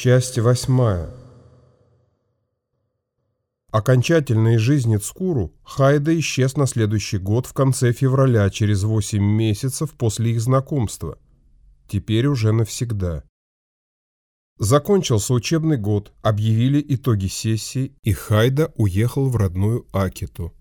Часть восьмая. Окончательно из жизни Цкуру Хайда исчез на следующий год в конце февраля, через восемь месяцев после их знакомства. Теперь уже навсегда. Закончился учебный год, объявили итоги сессии, и Хайда уехал в родную Акиту.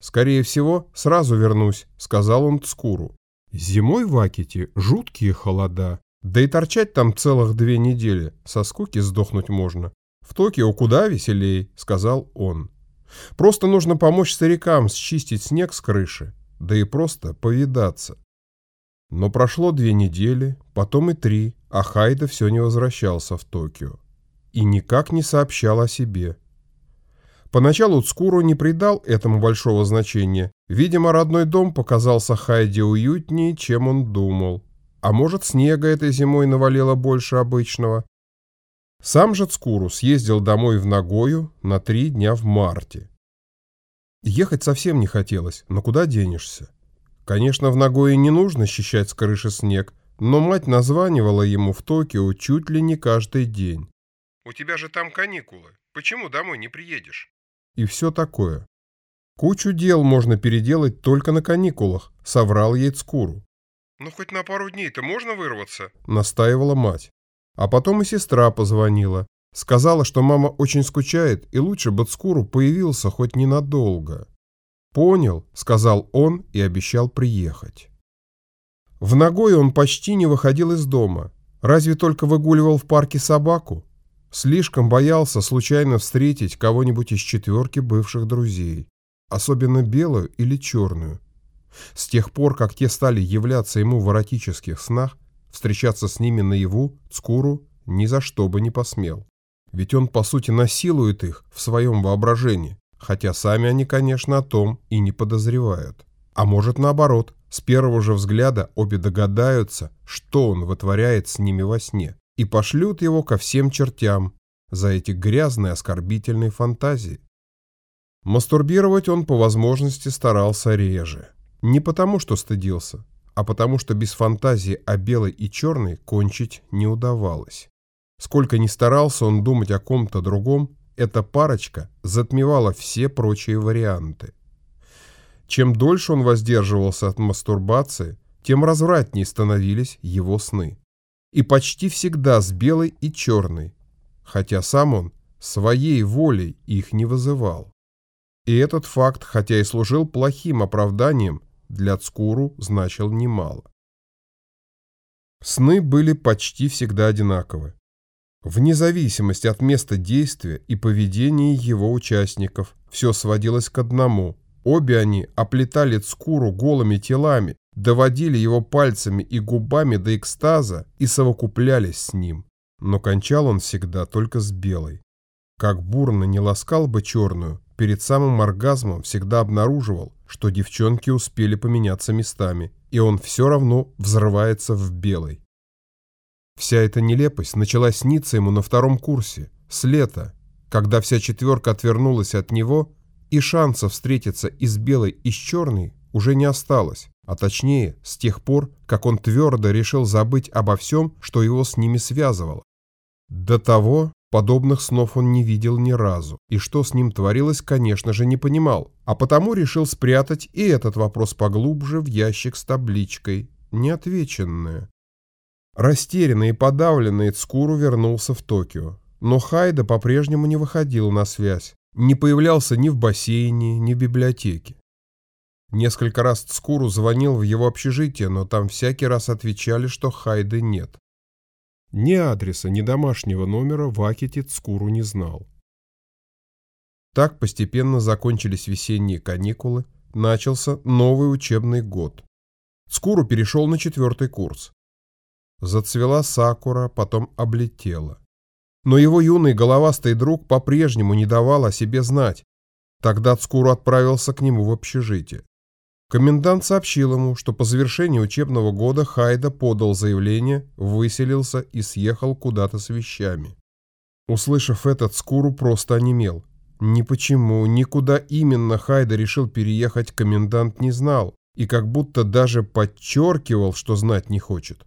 «Скорее всего, сразу вернусь», — сказал он Цкуру. «Зимой в Аките жуткие холода, да и торчать там целых две недели, со скуки сдохнуть можно. В Токио куда веселей, сказал он. Просто нужно помочь старикам счистить снег с крыши, да и просто повидаться. Но прошло две недели, потом и три, а Хайда все не возвращался в Токио. И никак не сообщал о себе. Поначалу Цкуру не придал этому большого значения. Видимо, родной дом показался Хайде уютнее, чем он думал. А может, снега этой зимой навалило больше обычного? Сам же Цкуру съездил домой в Нагою на три дня в марте. Ехать совсем не хотелось, но куда денешься? Конечно, в Нагое не нужно счищать с крыши снег, но мать названивала ему в Токио чуть ли не каждый день. «У тебя же там каникулы. Почему домой не приедешь?» И все такое. Кучу дел можно переделать только на каникулах, соврал ей Цкуру. «Ну, хоть на пару дней-то можно вырваться?» — настаивала мать. А потом и сестра позвонила. Сказала, что мама очень скучает, и лучше бы Цкуру появился хоть ненадолго. «Понял», — сказал он и обещал приехать. В Ногой он почти не выходил из дома. Разве только выгуливал в парке собаку? Слишком боялся случайно встретить кого-нибудь из четверки бывших друзей, особенно белую или черную. С тех пор, как те стали являться ему в эротических снах, встречаться с ними наяву Цкуру ни за что бы не посмел. Ведь он, по сути, насилует их в своем воображении, хотя сами они, конечно, о том и не подозревают. А может, наоборот, с первого же взгляда обе догадаются, что он вытворяет с ними во сне, и пошлют его ко всем чертям за эти грязные оскорбительные фантазии. Мастурбировать он по возможности старался реже. Не потому, что стыдился, а потому, что без фантазии о белой и черной кончить не удавалось. Сколько ни старался он думать о ком-то другом, эта парочка затмевала все прочие варианты. Чем дольше он воздерживался от мастурбации, тем развратнее становились его сны. И почти всегда с белой и черной, хотя сам он своей волей их не вызывал. И этот факт, хотя и служил плохим оправданием, для Цкуру значил немало. Сны были почти всегда одинаковы. Вне зависимости от места действия и поведения его участников, все сводилось к одному. Обе они оплетали Цкуру голыми телами, доводили его пальцами и губами до экстаза и совокуплялись с ним. Но кончал он всегда только с белой. Как бурно не ласкал бы черную, перед самым оргазмом всегда обнаруживал, что девчонки успели поменяться местами, и он все равно взрывается в белой. Вся эта нелепость начала сниться ему на втором курсе, с лета, когда вся четверка отвернулась от него, и шансов встретиться и с белой, и с черной уже не осталось, а точнее, с тех пор, как он твердо решил забыть обо всем, что его с ними связывало. До того Подобных снов он не видел ни разу, и что с ним творилось, конечно же, не понимал, а потому решил спрятать и этот вопрос поглубже в ящик с табличкой «Неотвеченное». Растерянный и подавленный Цкуру вернулся в Токио, но Хайда по-прежнему не выходил на связь, не появлялся ни в бассейне, ни в библиотеке. Несколько раз Цкуру звонил в его общежитие, но там всякий раз отвечали, что Хайды нет. Ни адреса, ни домашнего номера Вакити Цкуру не знал. Так постепенно закончились весенние каникулы, начался новый учебный год. Цкуру перешел на четвертый курс. Зацвела сакура, потом облетела. Но его юный головастый друг по-прежнему не давал о себе знать. Тогда Цкуру отправился к нему в общежитие. Комендант сообщил ему, что по завершении учебного года Хайда подал заявление, выселился и съехал куда-то с вещами. Услышав этот, Скуру просто онемел. Ни почему, ни куда именно Хайда решил переехать, комендант не знал, и как будто даже подчеркивал, что знать не хочет.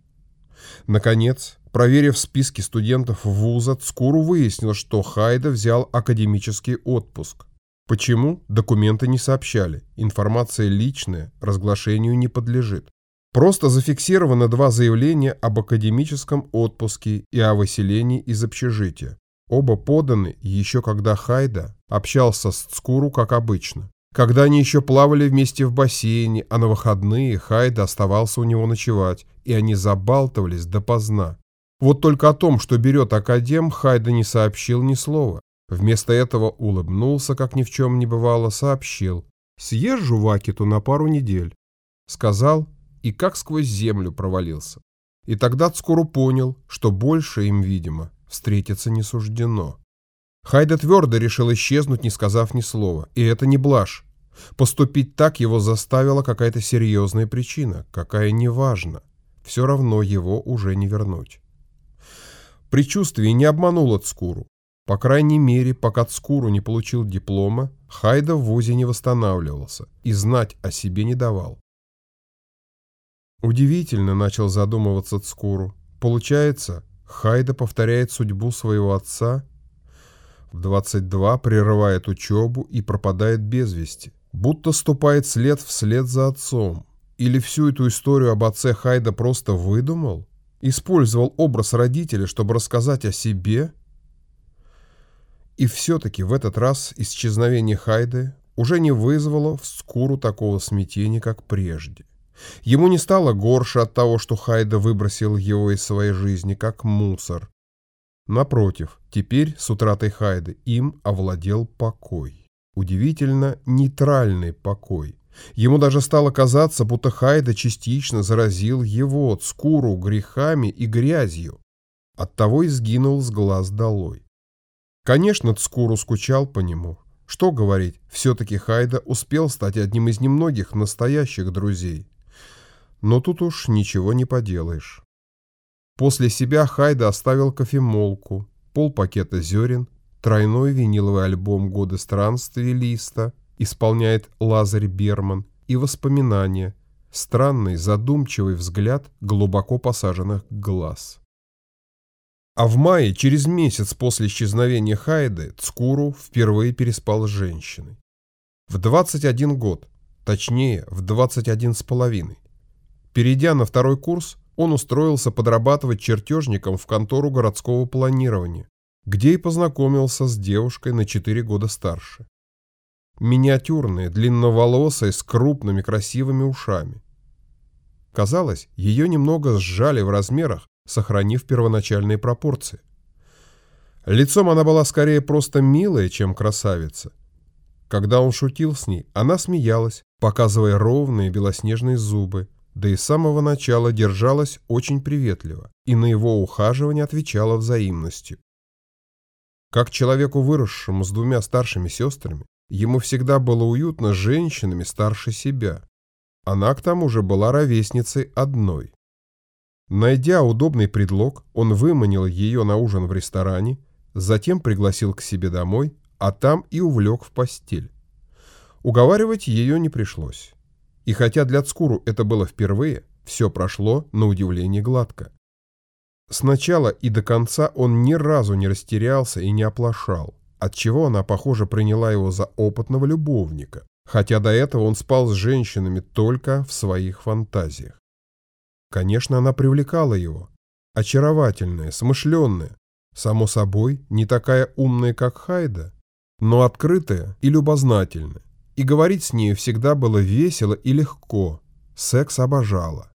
Наконец, Проверив списки студентов вуза, Цкуру выяснил, что Хайда взял академический отпуск. Почему? Документы не сообщали. Информация личная, разглашению не подлежит. Просто зафиксировано два заявления об академическом отпуске и о выселении из общежития. Оба поданы еще когда Хайда общался с Цкуру как обычно. Когда они еще плавали вместе в бассейне, а на выходные Хайда оставался у него ночевать, и они забалтывались допоздна. Вот только о том, что берет академ, Хайда не сообщил ни слова. Вместо этого улыбнулся, как ни в чем не бывало, сообщил. «Съезжу в Акиту на пару недель». Сказал и как сквозь землю провалился. И тогда Цкуру понял, что больше им, видимо, встретиться не суждено. Хайда твердо решил исчезнуть, не сказав ни слова. И это не блажь. Поступить так его заставила какая-то серьезная причина, какая неважна. Все равно его уже не вернуть. Предчувствие не обмануло Цкуру. По крайней мере, пока Цкуру не получил диплома, Хайда в ВУЗе не восстанавливался и знать о себе не давал. Удивительно начал задумываться Цкуру. Получается, Хайда повторяет судьбу своего отца. В 22 прерывает учебу и пропадает без вести. Будто ступает след вслед за отцом. Или всю эту историю об отце Хайда просто выдумал? Использовал образ родителя, чтобы рассказать о себе? И все-таки в этот раз исчезновение Хайды уже не вызвало в Скуру такого смятения, как прежде. Ему не стало горше от того, что Хайда выбросил его из своей жизни, как мусор. Напротив, теперь с утратой Хайды им овладел покой. Удивительно нейтральный покой. Ему даже стало казаться, будто Хайда частично заразил его, Цкуру, грехами и грязью. Оттого и сгинул с глаз долой. Конечно, Цкуру скучал по нему. Что говорить, все-таки Хайда успел стать одним из немногих настоящих друзей. Но тут уж ничего не поделаешь. После себя Хайда оставил кофемолку, полпакета зерен, тройной виниловый альбом «Годы странствий» Листа, исполняет Лазарь Берман, и воспоминания, странный задумчивый взгляд глубоко посаженных глаз. А в мае, через месяц после исчезновения Хайды, Цкуру впервые переспал с женщиной. В 21 год, точнее, в 21 с половиной. Перейдя на второй курс, он устроился подрабатывать чертежником в контору городского планирования, где и познакомился с девушкой на 4 года старше. Миниатюрная, длинноволосая, с крупными красивыми ушами. Казалось, ее немного сжали в размерах, сохранив первоначальные пропорции. Лицом она была скорее просто милая, чем красавица. Когда он шутил с ней, она смеялась, показывая ровные белоснежные зубы, да и с самого начала держалась очень приветливо и на его ухаживание отвечала взаимностью. Как человеку, выросшему с двумя старшими сестрами, ему всегда было уютно с женщинами старше себя. Она к тому же была ровесницей одной. Найдя удобный предлог, он выманил ее на ужин в ресторане, затем пригласил к себе домой, а там и увлек в постель. Уговаривать ее не пришлось. И хотя для Цкуру это было впервые, все прошло на удивление гладко. Сначала и до конца он ни разу не растерялся и не оплошал, отчего она, похоже, приняла его за опытного любовника, хотя до этого он спал с женщинами только в своих фантазиях. Конечно, она привлекала его. Очаровательная, смышленная, само собой, не такая умная, как Хайда, но открытая и любознательная и говорить с нею всегда было весело и легко. Секс обожала.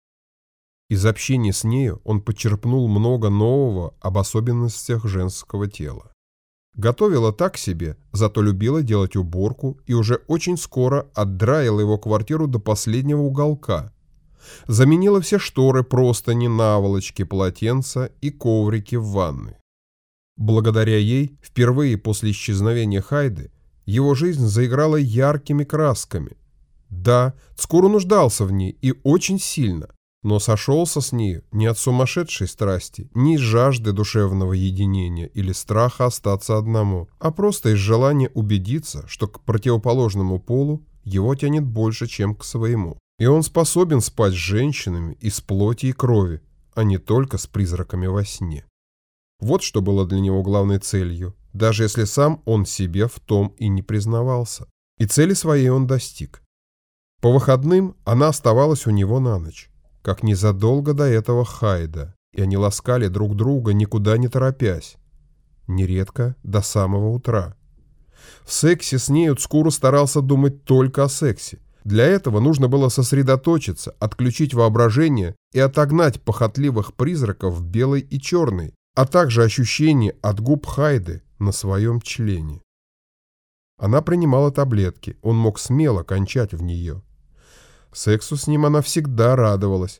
Из общения с нею он почерпнул много нового об особенностях женского тела. Готовила так себе, зато любила делать уборку и уже очень скоро отдраила его квартиру до последнего уголка. Заменила все шторы, простыни, наволочки, полотенца и коврики в ванной. Благодаря ей, впервые после исчезновения Хайды, его жизнь заиграла яркими красками. Да, Цкуру нуждался в ней и очень сильно, но сошелся с ней не от сумасшедшей страсти, не из жажды душевного единения или страха остаться одному, а просто из желания убедиться, что к противоположному полу его тянет больше, чем к своему. И он способен спать с женщинами из плоти и крови, а не только с призраками во сне. Вот что было для него главной целью, даже если сам он себе в том и не признавался. И цели своей он достиг. По выходным она оставалась у него на ночь, как незадолго до этого Хайда, и они ласкали друг друга, никуда не торопясь, нередко до самого утра. В сексе с нею Цкуру старался думать только о сексе. Для этого нужно было сосредоточиться, отключить воображение и отогнать похотливых призраков белой и черной, а также ощущение от губ Хайды на своем члене. Она принимала таблетки, он мог смело кончать в нее. Сексу с ним она всегда радовалась.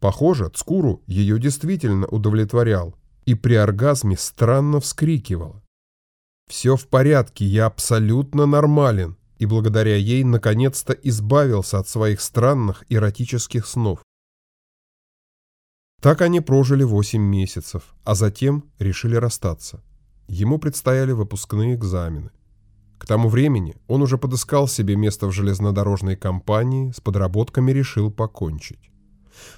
Похоже, Цкуру ее действительно удовлетворял и при оргазме странно вскрикивала. «Все в порядке, я абсолютно нормален», и благодаря ей наконец-то избавился от своих странных эротических снов. Так они прожили 8 месяцев, а затем решили расстаться. Ему предстояли выпускные экзамены. К тому времени он уже подыскал себе место в железнодорожной компании, с подработками решил покончить.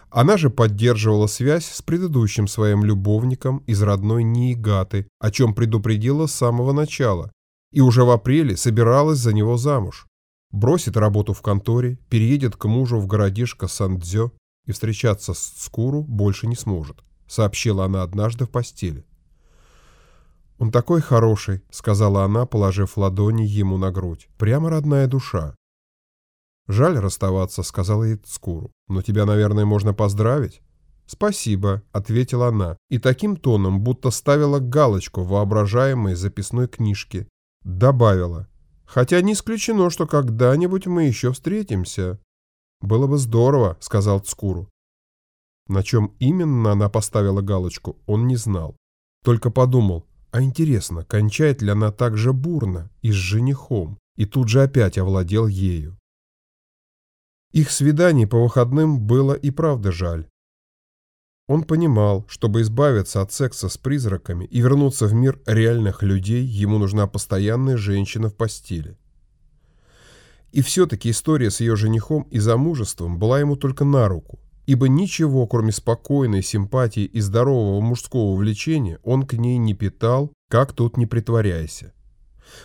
Она же поддерживала связь с предыдущим своим любовником из родной Ниигаты, о чем предупредила с самого начала, и уже в апреле собиралась за него замуж. Бросит работу в конторе, переедет к мужу в городишко Сандзё и встречаться с Скуру больше не сможет, сообщила она однажды в постели. «Он такой хороший», — сказала она, положив ладони ему на грудь. «Прямо родная душа». «Жаль расставаться», — сказала ей Скуру. «Но тебя, наверное, можно поздравить?» «Спасибо», — ответила она, и таким тоном, будто ставила галочку в воображаемой записной книжке. Добавила. «Хотя не исключено, что когда-нибудь мы еще встретимся». «Было бы здорово», — сказал Цкуру. На чем именно она поставила галочку, он не знал. Только подумал, а интересно, кончает ли она так же бурно и с женихом, и тут же опять овладел ею. Их свиданий по выходным было и правда жаль. Он понимал, чтобы избавиться от секса с призраками и вернуться в мир реальных людей, ему нужна постоянная женщина в постели. И все-таки история с ее женихом и замужеством была ему только на руку, ибо ничего, кроме спокойной симпатии и здорового мужского влечения, он к ней не питал, как тут не притворяйся.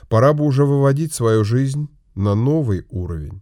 Пора бы уже выводить свою жизнь на новый уровень.